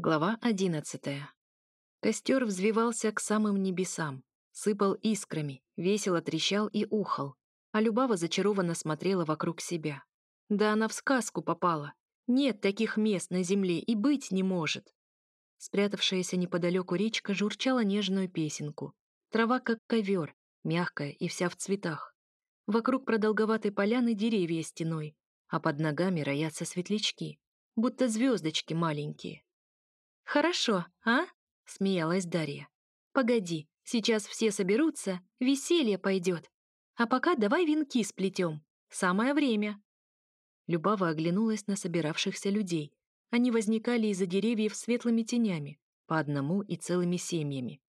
Глава одиннадцатая. Костер взвивался к самым небесам, сыпал искрами, весело трещал и ухал, а Любава зачарованно смотрела вокруг себя. Да она в сказку попала. Нет таких мест на земле и быть не может. Спрятавшаяся неподалеку речка журчала нежную песенку. Трава как ковер, мягкая и вся в цветах. Вокруг продолговатой поляны деревья стеной, а под ногами роятся светлячки, будто звездочки маленькие. «Хорошо, а?» — смеялась Дарья. «Погоди, сейчас все соберутся, веселье пойдет. А пока давай венки сплетем. Самое время». Любава оглянулась на собиравшихся людей. Они возникали из-за деревьев светлыми тенями, по одному и целыми семьями.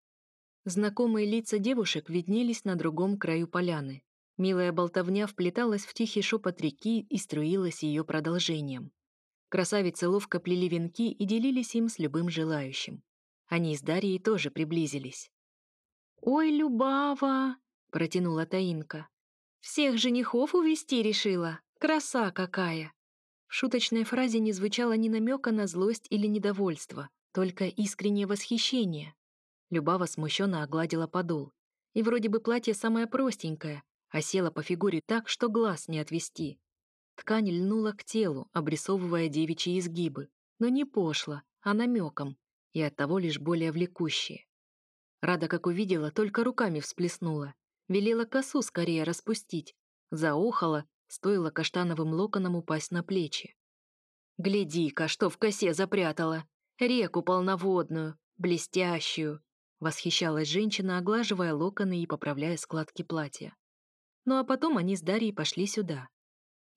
Знакомые лица девушек виднелись на другом краю поляны. Милая болтовня вплеталась в тихий шепот реки и струилась ее продолжением. Красавицы ловко плели венки и делились им с любым желающим. Они с Дарьей тоже приблизились. «Ой, Любава!» — протянула Таинка. «Всех женихов увести решила! Краса какая!» В шуточной фразе не звучало ни намека на злость или недовольство, только искреннее восхищение. Любава смущенно огладила подол. И вроде бы платье самое простенькое, а села по фигуре так, что глаз не отвести. Ткань льнула к телу, обрисовывая девичьи изгибы, но не пошло, а намеком, и оттого лишь более влекущие. Рада, как увидела, только руками всплеснула. Велела косу скорее распустить. Заохала, стоило каштановым локонам упасть на плечи. «Гляди-ка, что в косе запрятала! Реку полноводную, блестящую!» Восхищалась женщина, оглаживая локоны и поправляя складки платья. Ну а потом они с Дарьей пошли сюда.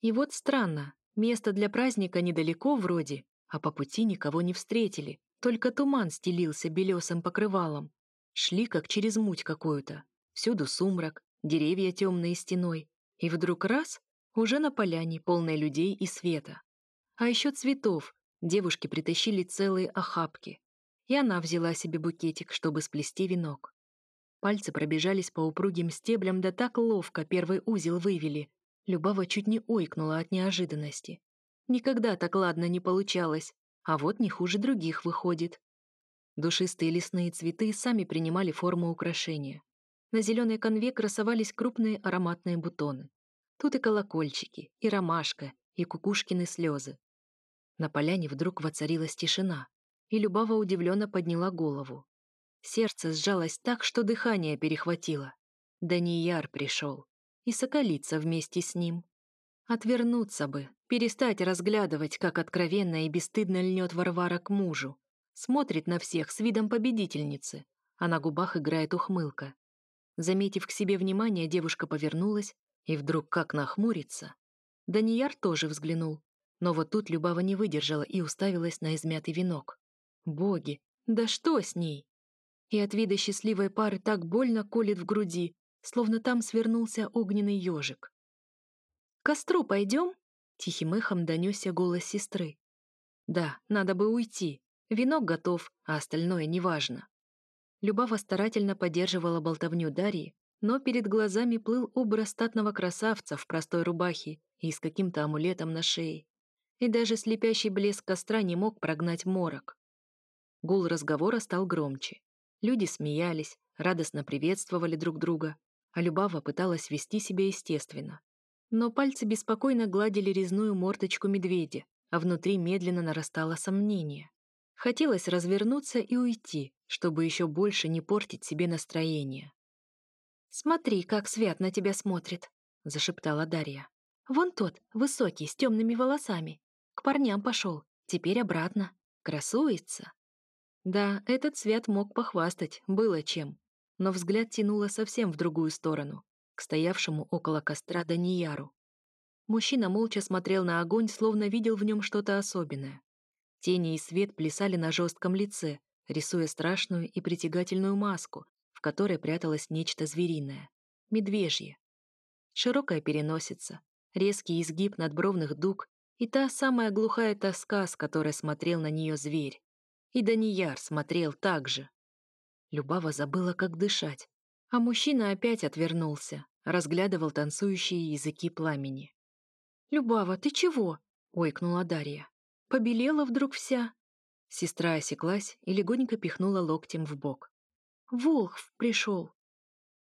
И вот странно, место для праздника недалеко вроде, а по пути никого не встретили, только туман стелился белесым покрывалом. Шли как через муть какую-то. Всюду сумрак, деревья темные стеной. И вдруг раз — уже на поляне, полной людей и света. А еще цветов. Девушки притащили целые охапки. И она взяла себе букетик, чтобы сплести венок. Пальцы пробежались по упругим стеблям, да так ловко первый узел вывели, Любава чуть не ойкнула от неожиданности. Никогда так ладно не получалось, а вот не хуже других выходит. Душистые лесные цветы сами принимали форму украшения. На зеленой конве красовались крупные ароматные бутоны. Тут и колокольчики, и ромашка, и кукушкины слезы. На поляне вдруг воцарилась тишина, и Любава удивленно подняла голову. Сердце сжалось так, что дыхание перехватило. Данияр пришел и соколица вместе с ним. Отвернуться бы, перестать разглядывать, как откровенно и бесстыдно льнет Варвара к мужу. Смотрит на всех с видом победительницы, а на губах играет ухмылка. Заметив к себе внимание, девушка повернулась и вдруг как нахмурится. Данияр тоже взглянул, но вот тут Любава не выдержала и уставилась на измятый венок. Боги, да что с ней? И от вида счастливой пары так больно колет в груди, словно там свернулся огненный ежик. «К костру пойдем?» — тихим эхом донесся голос сестры. «Да, надо бы уйти. Венок готов, а остальное неважно». Любава старательно поддерживала болтовню Дарьи, но перед глазами плыл образ статного красавца в простой рубахе и с каким-то амулетом на шее. И даже слепящий блеск костра не мог прогнать морок. Гул разговора стал громче. Люди смеялись, радостно приветствовали друг друга, а Любава пыталась вести себя естественно. Но пальцы беспокойно гладили резную мордочку медведя, а внутри медленно нарастало сомнение. Хотелось развернуться и уйти, чтобы еще больше не портить себе настроение. «Смотри, как Свят на тебя смотрит», — зашептала Дарья. «Вон тот, высокий, с темными волосами. К парням пошел, теперь обратно. Красуется». Да, этот Свят мог похвастать, было чем но взгляд тянуло совсем в другую сторону, к стоявшему около костра Данияру. Мужчина молча смотрел на огонь, словно видел в нем что-то особенное. Тени и свет плясали на жестком лице, рисуя страшную и притягательную маску, в которой пряталось нечто звериное — медвежье. Широкая переносица, резкий изгиб надбровных дуг и та самая глухая тоска, с которой смотрел на нее зверь. И Данияр смотрел так же. Любава забыла, как дышать, а мужчина опять отвернулся, разглядывал танцующие языки пламени. «Любава, ты чего?» — ойкнула Дарья. «Побелела вдруг вся?» Сестра осеклась и легонько пихнула локтем в бок. «Волхв пришел!»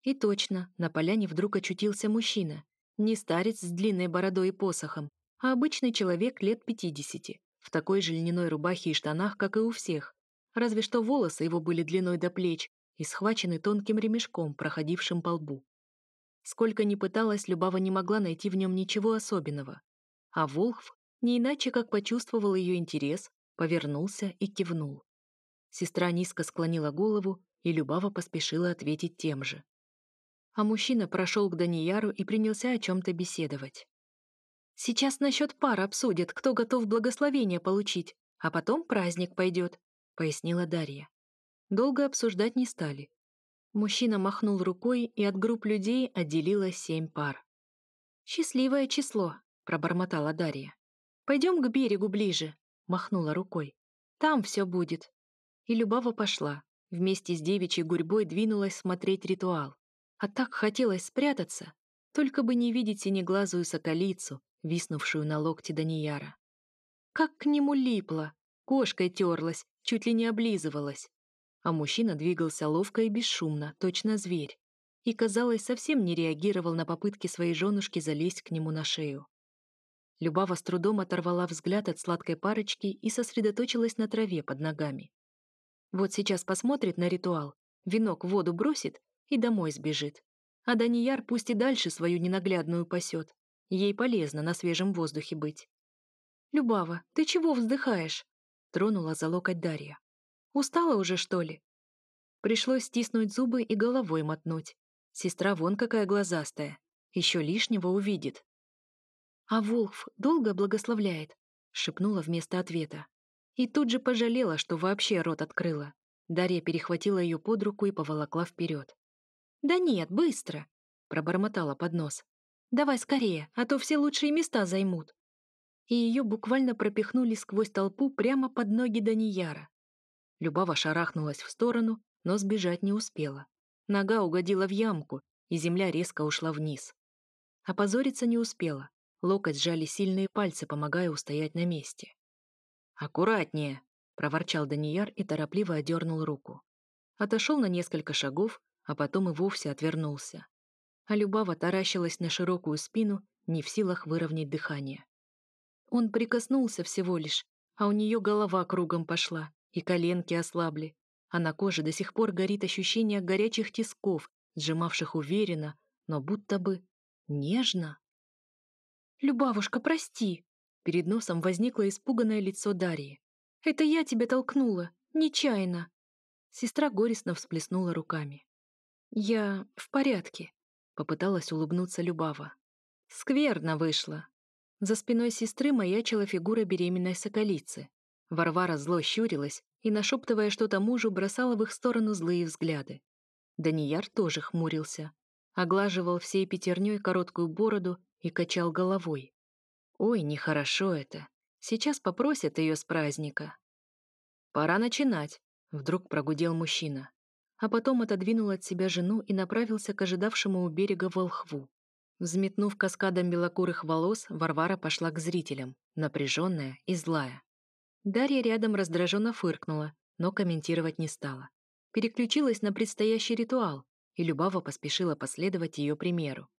И точно, на поляне вдруг очутился мужчина. Не старец с длинной бородой и посохом, а обычный человек лет пятидесяти, в такой же льняной рубахе и штанах, как и у всех. Разве что волосы его были длиной до плеч и схвачены тонким ремешком, проходившим по лбу. Сколько ни пыталась, Любава не могла найти в нем ничего особенного. А Волхв, не иначе как почувствовал ее интерес, повернулся и кивнул. Сестра низко склонила голову, и Любава поспешила ответить тем же. А мужчина прошел к Данияру и принялся о чем-то беседовать. «Сейчас насчет пар обсудят, кто готов благословение получить, а потом праздник пойдет», — пояснила Дарья. Долго обсуждать не стали. Мужчина махнул рукой, и от групп людей отделилось семь пар. «Счастливое число», — пробормотала Дарья. «Пойдем к берегу ближе», — махнула рукой. «Там все будет». И Любава пошла. Вместе с девичьей гурьбой двинулась смотреть ритуал. А так хотелось спрятаться, только бы не видеть синеглазую соколицу, виснувшую на локте Данияра. Как к нему липла, кошкой терлась, чуть ли не облизывалась. А мужчина двигался ловко и бесшумно, точно зверь. И, казалось, совсем не реагировал на попытки своей женушки залезть к нему на шею. Любава с трудом оторвала взгляд от сладкой парочки и сосредоточилась на траве под ногами. Вот сейчас посмотрит на ритуал, венок в воду бросит и домой сбежит. А Данияр пусть и дальше свою ненаглядную пасет. Ей полезно на свежем воздухе быть. «Любава, ты чего вздыхаешь?» Тронула за локоть Дарья. «Устала уже, что ли?» Пришлось стиснуть зубы и головой мотнуть. Сестра вон какая глазастая. Еще лишнего увидит. «А Волф долго благословляет?» — шепнула вместо ответа. И тут же пожалела, что вообще рот открыла. Дарья перехватила ее под руку и поволокла вперед. «Да нет, быстро!» — пробормотала под нос. «Давай скорее, а то все лучшие места займут». И ее буквально пропихнули сквозь толпу прямо под ноги Данияра. Любава шарахнулась в сторону, но сбежать не успела. Нога угодила в ямку, и земля резко ушла вниз. Опозориться не успела. Локоть сжали сильные пальцы, помогая устоять на месте. «Аккуратнее!» — проворчал Данияр и торопливо одернул руку. Отошел на несколько шагов, а потом и вовсе отвернулся. А Любава таращилась на широкую спину, не в силах выровнять дыхание. Он прикоснулся всего лишь, а у нее голова кругом пошла, и коленки ослабли, а на коже до сих пор горит ощущение горячих тисков, сжимавших уверенно, но будто бы нежно. «Любавушка, прости!» Перед носом возникло испуганное лицо Дарьи. «Это я тебя толкнула, нечаянно!» Сестра горестно всплеснула руками. «Я в порядке», — попыталась улыбнуться Любава. «Скверно вышло». За спиной сестры маячила фигура беременной соколицы. Варвара зло щурилась и, нашептывая что-то мужу, бросала в их сторону злые взгляды. Данияр тоже хмурился, оглаживал всей пятерней короткую бороду и качал головой. Ой, нехорошо это. Сейчас попросят ее с праздника. Пора начинать, вдруг прогудел мужчина. А потом отодвинул от себя жену и направился к ожидавшему у берега волхву. Взметнув каскадом белокурых волос, Варвара пошла к зрителям, напряженная и злая. Дарья рядом раздраженно фыркнула, но комментировать не стала. Переключилась на предстоящий ритуал, и Любава поспешила последовать ее примеру.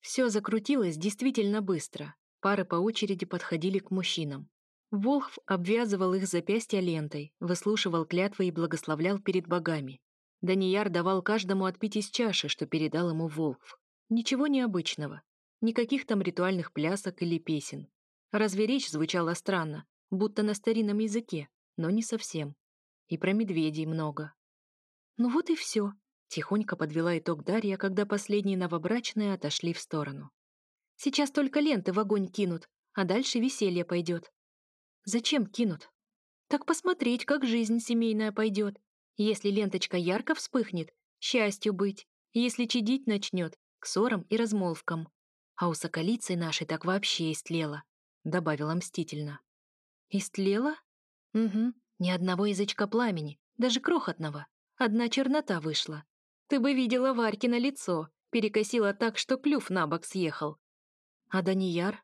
Все закрутилось действительно быстро. Пары по очереди подходили к мужчинам. Волхв обвязывал их запястья лентой, выслушивал клятвы и благословлял перед богами. Данияр давал каждому отпить из чаши, что передал ему Волхв. Ничего необычного. Никаких там ритуальных плясок или песен. Разве речь звучала странно, будто на старинном языке, но не совсем. И про медведей много. Ну вот и все. Тихонько подвела итог Дарья, когда последние новобрачные отошли в сторону. Сейчас только ленты в огонь кинут, а дальше веселье пойдет. Зачем кинут? Так посмотреть, как жизнь семейная пойдет. Если ленточка ярко вспыхнет, счастью быть. Если чадить начнет, к ссорам и размолвкам. А у соколицы нашей так вообще истлела, добавила мстительно. Истлела? Угу, ни одного язычка пламени, даже крохотного. Одна чернота вышла. Ты бы видела Варькино лицо, перекосила так, что клюв на бок съехал. А Данияр?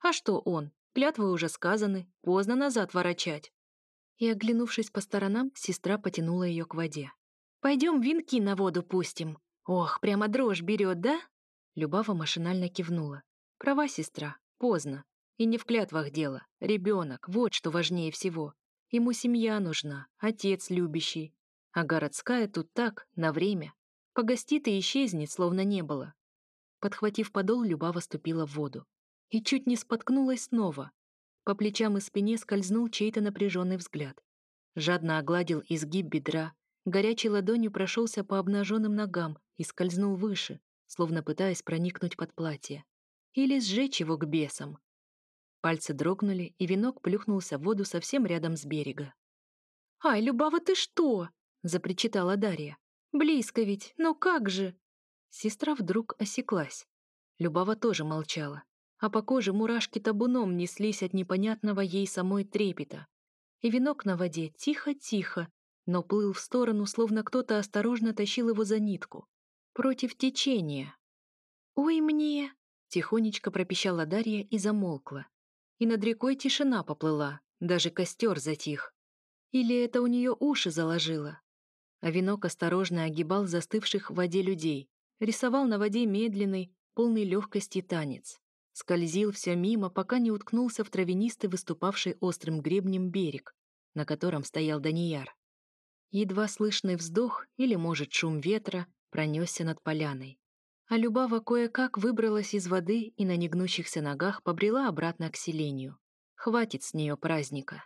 А что он? Клятвы уже сказаны, поздно назад ворочать. И, оглянувшись по сторонам, сестра потянула ее к воде. «Пойдем винки на воду пустим. Ох, прямо дрожь берет, да?» Любава машинально кивнула. «Права, сестра, поздно. И не в клятвах дело. Ребенок, вот что важнее всего. Ему семья нужна, отец любящий. А городская тут так, на время. Погостит и исчезнет, словно не было. Подхватив подол, Любава ступила в воду. И чуть не споткнулась снова. По плечам и спине скользнул чей-то напряженный взгляд. Жадно огладил изгиб бедра, горячей ладонью прошелся по обнаженным ногам и скользнул выше, словно пытаясь проникнуть под платье. Или сжечь его к бесам. Пальцы дрогнули, и венок плюхнулся в воду совсем рядом с берега. «Ай, Любава, ты что?» — запричитала Дарья. «Близко ведь, но как же?» Сестра вдруг осеклась. Любава тоже молчала, а по коже мурашки табуном неслись от непонятного ей самой трепета. И венок на воде тихо-тихо, но плыл в сторону, словно кто-то осторожно тащил его за нитку. Против течения. «Ой, мне!» — тихонечко пропищала Дарья и замолкла и над рекой тишина поплыла, даже костер затих. Или это у нее уши заложило? А венок осторожно огибал застывших в воде людей, рисовал на воде медленный, полный легкости танец. Скользил все мимо, пока не уткнулся в травянистый, выступавший острым гребнем берег, на котором стоял Данияр. Едва слышный вздох или, может, шум ветра пронесся над поляной а Любава кое-как выбралась из воды и на негнущихся ногах побрела обратно к селению. Хватит с нее праздника.